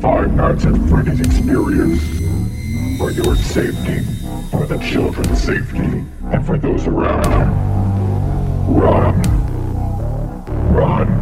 Five Nights at Freddy's experience. For your safety, for the children's safety, and for those around. Run. Run. Run.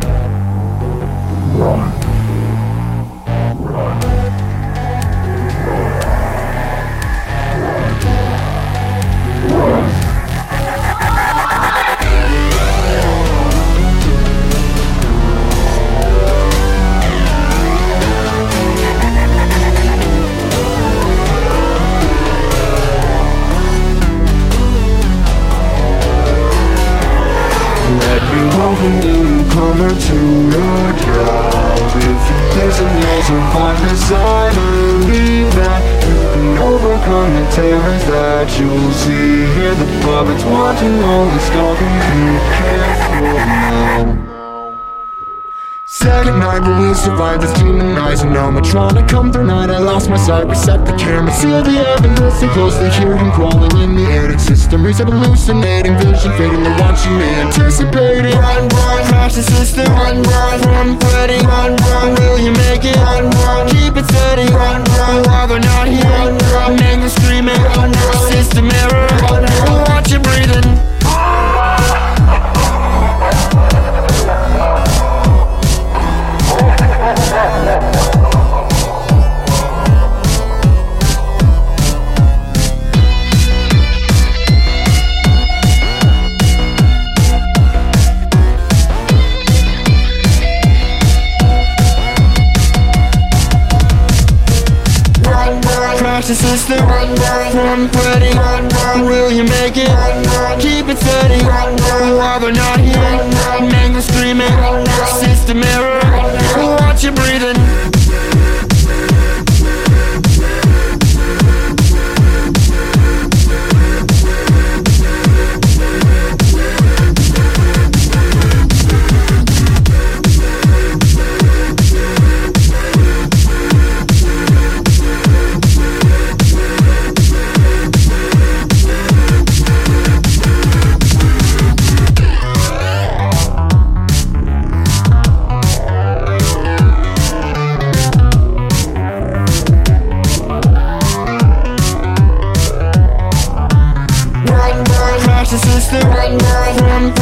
To your job If listen, you'll survive this I believe that You can overcome the terrors that you'll see Hear the puppets watching all the stalking Be careful now Second night, we survived this demonized animatronic Come through night, I lost my sight, reset the camera Seal the evidence, listen closely, hear him crawling in the attic system Reset hallucinating, vision fading, they're watching me justice system. Will you make it? watch the system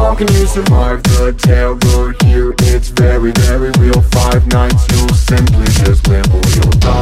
How can you survive the tailgate here? It's very, very real. Five nights, you'll simply just live or you'll die.